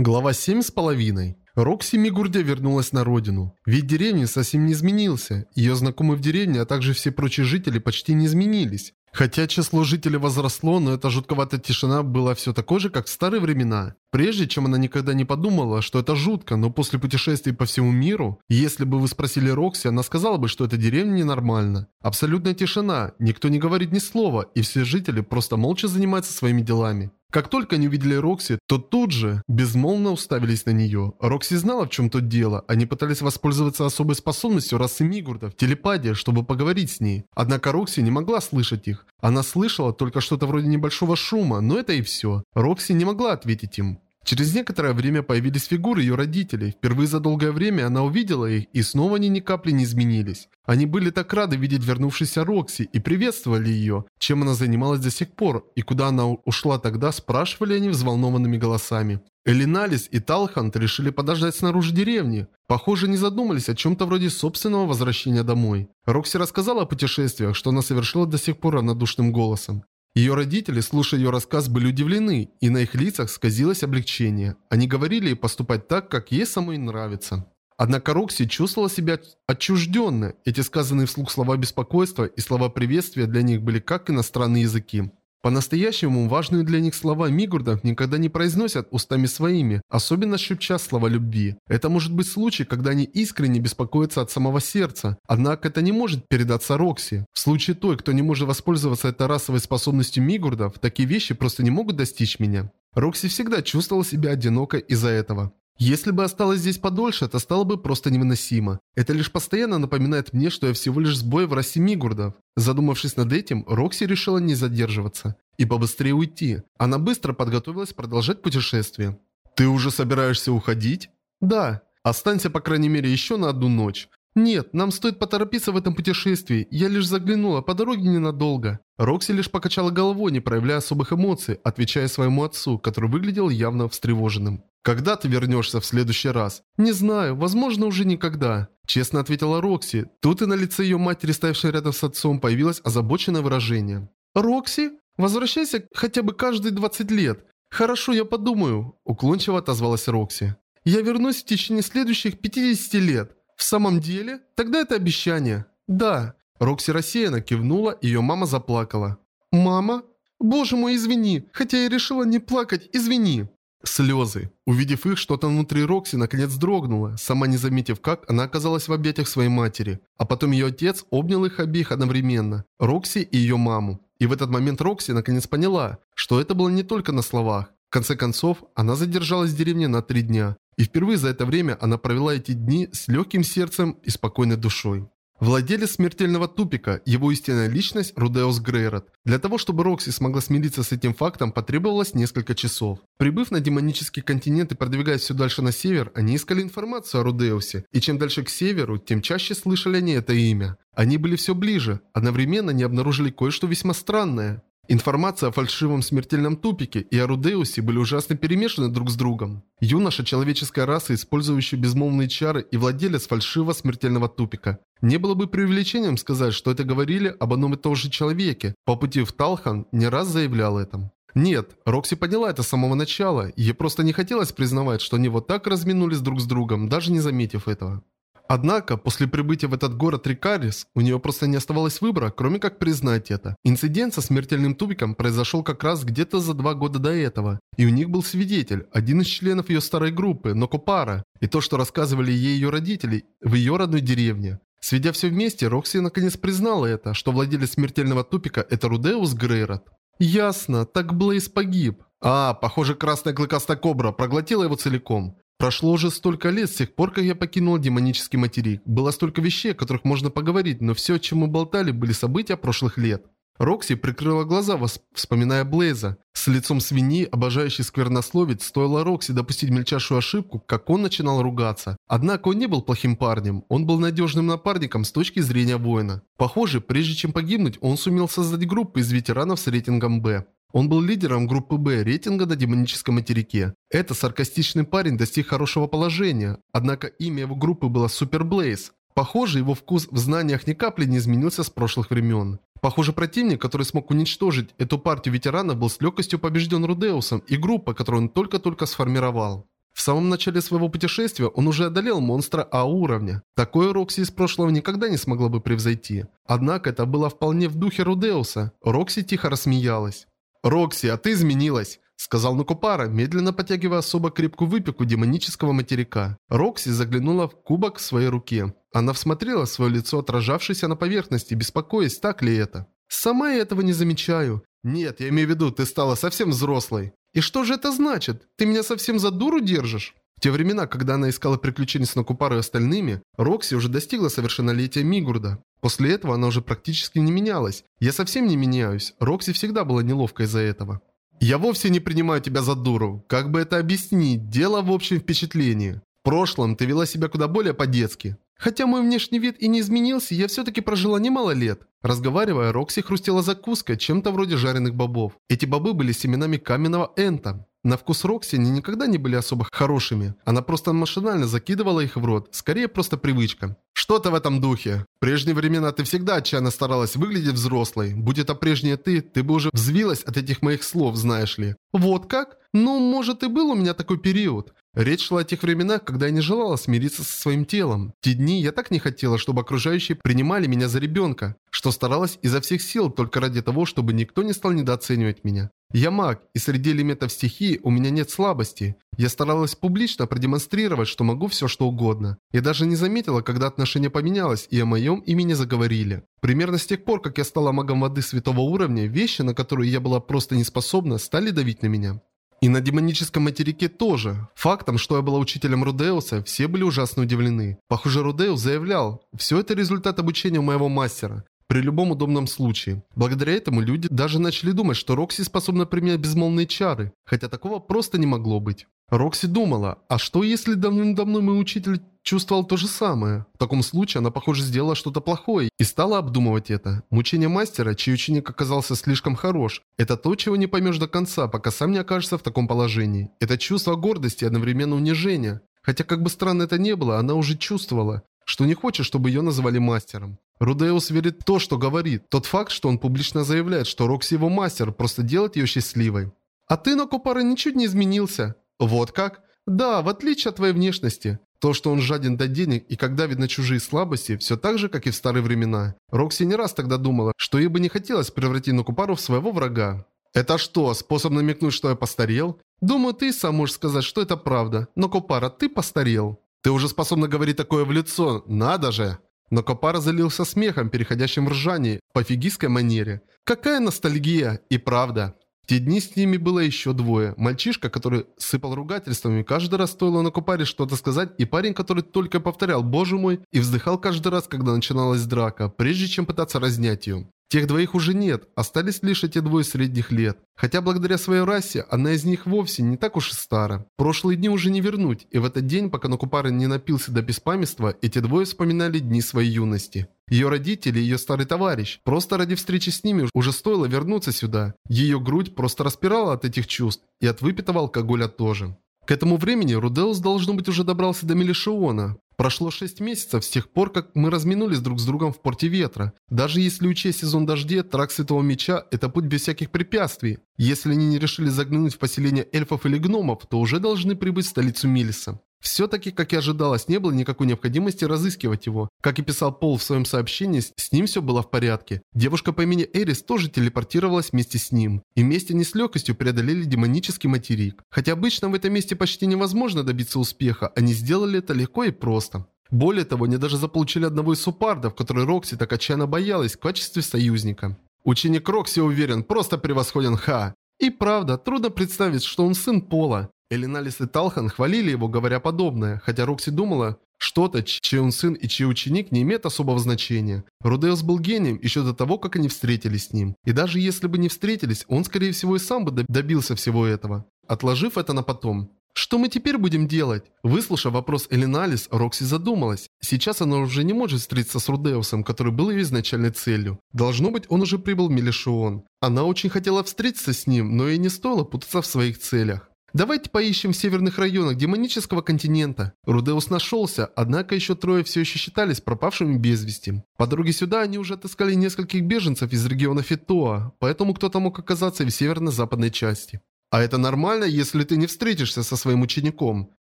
Глава 7 с половиной. Рокси Мигурдия вернулась на родину. Вид деревни совсем не изменился. Ее знакомые в деревне, а также все прочие жители почти не изменились. Хотя число жителей возросло, но эта жутковатая тишина была все такой же, как в старые времена. Прежде чем она никогда не подумала, что это жутко, но после путешествий по всему миру, если бы вы спросили Рокси, она сказала бы, что эта деревня ненормальна. Абсолютная тишина, никто не говорит ни слова, и все жители просто молча занимаются своими делами. Как только они увидели Рокси, то тут же безмолвно уставились на нее. Рокси знала, в чем тут дело. Они пытались воспользоваться особой способностью расы Мигурдов, телепатия, чтобы поговорить с ней. Однако Рокси не могла слышать их. Она слышала только что-то вроде небольшого шума, но это и все. Рокси не могла ответить им. Через некоторое время появились фигуры ее родителей. Впервые за долгое время она увидела их, и снова они ни капли не изменились. Они были так рады видеть вернувшейся Рокси и приветствовали ее, чем она занималась до сих пор, и куда она ушла тогда, спрашивали они взволнованными голосами. Элиналис и Талхант решили подождать снаружи деревни. Похоже, не задумались о чем-то вроде собственного возвращения домой. Рокси рассказала о путешествиях, что она совершила до сих пор равнодушным голосом. Ее родители, слушая ее рассказ, были удивлены, и на их лицах сказилось облегчение. Они говорили ей поступать так, как ей самой нравится. Однако Рокси чувствовала себя отчужденно. Эти сказанные вслух слова беспокойства и слова приветствия для них были как иностранные языки. По-настоящему важные для них слова Мигурдов никогда не произносят устами своими, особенно шепча слова любви. Это может быть случай, когда они искренне беспокоятся от самого сердца, однако это не может передаться Рокси. В случае той, кто не может воспользоваться этой расовой способностью Мигурдов, такие вещи просто не могут достичь меня. Рокси всегда чувствовала себя одиноко из-за этого. Если бы осталась здесь подольше, это стало бы просто невыносимо. Это лишь постоянно напоминает мне, что я всего лишь сбой в расе Мигурдов. Задумавшись над этим, Рокси решила не задерживаться и побыстрее уйти. Она быстро подготовилась продолжать путешествие. «Ты уже собираешься уходить?» «Да. Останься, по крайней мере, еще на одну ночь. «Нет, нам стоит поторопиться в этом путешествии. Я лишь заглянула по дороге ненадолго». Рокси лишь покачала головой, не проявляя особых эмоций, отвечая своему отцу, который выглядел явно встревоженным. «Когда ты вернешься в следующий раз?» «Не знаю, возможно, уже никогда», – честно ответила Рокси. Тут и на лице ее матери, стоявшей рядом с отцом, появилось озабоченное выражение. «Рокси? Возвращайся хотя бы каждые 20 лет. Хорошо, я подумаю», – уклончиво отозвалась Рокси. «Я вернусь в течение следующих 50 лет. В самом деле? Тогда это обещание». «Да». Рокси рассеянно кивнула, и ее мама заплакала. «Мама? Боже мой, извини. Хотя я решила не плакать, извини». Слезы. Увидев их, что-то внутри Рокси наконец дрогнуло, сама не заметив как, она оказалась в объятиях своей матери. А потом ее отец обнял их обеих одновременно, Рокси и ее маму. И в этот момент Рокси наконец поняла, что это было не только на словах. В конце концов, она задержалась в деревне на три дня. И впервые за это время она провела эти дни с легким сердцем и спокойной душой. Владелец смертельного тупика, его истинная личность Рудеус Грейрот. Для того, чтобы Рокси смогла смириться с этим фактом, потребовалось несколько часов. Прибыв на демонический континент и продвигаясь все дальше на север, они искали информацию о Рудеусе, и чем дальше к северу, тем чаще слышали они это имя. Они были все ближе, одновременно они обнаружили кое-что весьма странное. Информация о фальшивом смертельном тупике и о Рудеусе были ужасно перемешаны друг с другом. Юноша человеческая раса, использующий безмолвные чары и владелец фальшивого смертельного тупика. Не было бы преувеличением сказать, что это говорили об одном и том же человеке. По пути в Талхан не раз заявлял этом. Нет, Рокси поняла это с самого начала, ей просто не хотелось признавать, что они вот так разминулись друг с другом, даже не заметив этого. Однако, после прибытия в этот город Рикарис, у нее просто не оставалось выбора, кроме как признать это. Инцидент со смертельным тубиком произошел как раз где-то за два года до этого. И у них был свидетель, один из членов ее старой группы, Нокопара, и то, что рассказывали ей ее родители в ее родной деревне. Сведя все вместе, Рокси наконец признала это, что владелец смертельного тупика – это Рудеус Грейрот. Ясно, так Блейз погиб. А, похоже, красная клыкастая кобра проглотила его целиком. Прошло уже столько лет с тех пор, как я покинул демонический материк. Было столько вещей, о которых можно поговорить, но все, о чем мы болтали, были события прошлых лет. Рокси прикрыла глаза, вспоминая Блейза. С лицом свиньи, обожающий сквернословить, стоило Рокси допустить мельчайшую ошибку, как он начинал ругаться. Однако он не был плохим парнем, он был надежным напарником с точки зрения воина. Похоже, прежде чем погибнуть, он сумел создать группу из ветеранов с рейтингом «Б». Он был лидером группы «Б» рейтинга на демоническом материке. Этот саркастичный парень достиг хорошего положения, однако имя его группы было Супер Блейз. Похоже, его вкус в знаниях ни капли не изменился с прошлых времен. Похоже, противник, который смог уничтожить эту партию ветеранов, был с легкостью побежден Рудеусом и группа, которую он только-только сформировал. самом начале своего путешествия он уже одолел монстра А уровня. Такое Рокси из прошлого никогда не смогла бы превзойти. Однако это было вполне в духе Рудеуса. Рокси тихо рассмеялась. «Рокси, а ты изменилась!» Сказал Нукупара, медленно потягивая особо крепкую выпивку демонического материка. Рокси заглянула в кубок в своей руке. Она всмотрела свое лицо, отражавшееся на поверхности, беспокоясь, так ли это. «Сама я этого не замечаю». «Нет, я имею в виду, ты стала совсем взрослой». «И что же это значит? Ты меня совсем за дуру держишь?» В те времена, когда она искала приключений с Накупарой и остальными, Рокси уже достигла совершеннолетия Мигурда. После этого она уже практически не менялась. Я совсем не меняюсь. Рокси всегда была неловкой из-за этого. Я вовсе не принимаю тебя за дуру. Как бы это объяснить? Дело в общем впечатлении. В прошлом ты вела себя куда более по-детски. Хотя мой внешний вид и не изменился, я все-таки прожила немало лет. Разговаривая, Рокси хрустела закуской, чем-то вроде жареных бобов. Эти бобы были семенами каменного энта. На вкус Рокси они никогда не были особо хорошими. Она просто машинально закидывала их в рот. Скорее, просто привычка. Что-то в этом духе. В прежние времена ты всегда отчаянно старалась выглядеть взрослой. Будь это прежняя ты, ты бы уже взвилась от этих моих слов, знаешь ли. Вот как? Ну, может и был у меня такой период. Речь шла о тех временах, когда я не желала смириться со своим телом. В те дни я так не хотела, чтобы окружающие принимали меня за ребенка, что старалась изо всех сил только ради того, чтобы никто не стал недооценивать меня. Я маг, и среди элементов стихии у меня нет слабости. Я старалась публично продемонстрировать, что могу все что угодно. Я даже не заметила, когда отношение поменялось и о моем имени заговорили. Примерно с тех пор, как я стала магом воды святого уровня, вещи, на которые я была просто не способна, стали давить на меня. И на демоническом материке тоже. Фактом, что я была учителем Рудеуса, все были ужасно удивлены. Похоже, Рудеус заявлял, все это результат обучения у моего мастера. При любом удобном случае. Благодаря этому люди даже начали думать, что Рокси способна применять безмолвные чары, хотя такого просто не могло быть. Рокси думала, а что если давным-давно мой учитель чувствовал то же самое? В таком случае она, похоже, сделала что-то плохое и стала обдумывать это. Мучение мастера, чей ученик оказался слишком хорош, это то, чего не поймешь до конца, пока сам не окажешься в таком положении. Это чувство гордости и одновременно унижения. Хотя как бы странно это не было, она уже чувствовала, что не хочет, чтобы ее называли мастером. Рудеус верит в то, что говорит. Тот факт, что он публично заявляет, что Рокси его мастер, просто делает ее счастливой. А ты, Накупара, ничуть не изменился. Вот как? Да, в отличие от твоей внешности. То, что он жаден до денег и когда видно чужие слабости, все так же, как и в старые времена. Рокси не раз тогда думала, что ей бы не хотелось превратить Накупару в своего врага. «Это что, способ намекнуть, что я постарел?» «Думаю, ты сам можешь сказать, что это правда. Но, Копара, ты постарел». «Ты уже способна говорить такое в лицо. Надо же!» Но Копара залился смехом, переходящим в ржание, по фигистской манере. «Какая ностальгия! И правда!» Те дни с ними было еще двое. Мальчишка, который сыпал ругательствами, каждый раз стоило на Купаре что-то сказать, и парень, который только повторял «Боже мой!» и вздыхал каждый раз, когда начиналась драка, прежде чем пытаться разнять ее. Тех двоих уже нет, остались лишь эти двое средних лет. Хотя благодаря своей расе, одна из них вовсе не так уж и стара. Прошлые дни уже не вернуть, и в этот день, пока Накупара не напился до беспамятства, эти двое вспоминали дни своей юности. Ее родители ее старый товарищ. Просто ради встречи с ними уже стоило вернуться сюда. Ее грудь просто распирала от этих чувств, и от выпитого алкоголя тоже. К этому времени Рудеус, должно быть, уже добрался до Мелишиона. Прошло 6 месяцев с тех пор, как мы разминулись друг с другом в порте ветра. Даже если учесть сезон дождей, трак Святого Меча – это путь без всяких препятствий. Если они не решили заглянуть в поселение эльфов или гномов, то уже должны прибыть в столицу Милиса. Все-таки, как и ожидалось, не было никакой необходимости разыскивать его. Как и писал Пол в своем сообщении, с ним все было в порядке. Девушка по имени Эрис тоже телепортировалась вместе с ним. И вместе они с легкостью преодолели демонический материк. Хотя обычно в этом месте почти невозможно добиться успеха, они сделали это легко и просто. Более того, они даже заполучили одного из супардов, который Рокси так отчаянно боялась в качестве союзника. Ученик Рокси уверен, просто превосходен Ха. И правда, трудно представить, что он сын Пола. Элиналис и Талхан хвалили его, говоря подобное, хотя Рокси думала, что-то, чей он сын и чей ученик не имеет особого значения. Рудеус был гением еще до того, как они встретились с ним. И даже если бы не встретились, он скорее всего и сам бы добился всего этого. Отложив это на потом. Что мы теперь будем делать? Выслушав вопрос Элиналис, Рокси задумалась. Сейчас она уже не может встретиться с Рудеусом, который был ее изначальной целью. Должно быть, он уже прибыл в Мелишион. Она очень хотела встретиться с ним, но ей не стоило путаться в своих целях. Давайте поищем в северных районах демонического континента. Рудеус нашелся, однако еще трое все еще считались пропавшими без вести. По дороге сюда они уже отыскали нескольких беженцев из региона Фитоа, поэтому кто-то мог оказаться в северно-западной части. А это нормально, если ты не встретишься со своим учеником.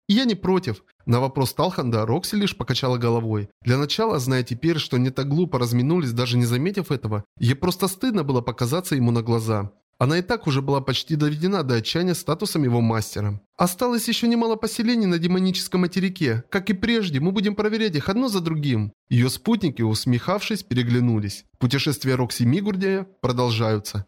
я не против. На вопрос Талханда Рокси лишь покачала головой. Для начала, зная теперь, что не так глупо разминулись, даже не заметив этого, ей просто стыдно было показаться ему на глаза. Она и так уже была почти доведена до отчаяния статусом его мастера. Осталось еще немало поселений на демоническом материке. Как и прежде, мы будем проверять их одно за другим. Ее спутники, усмехавшись, переглянулись. Путешествия Рокси Мигурдия продолжаются.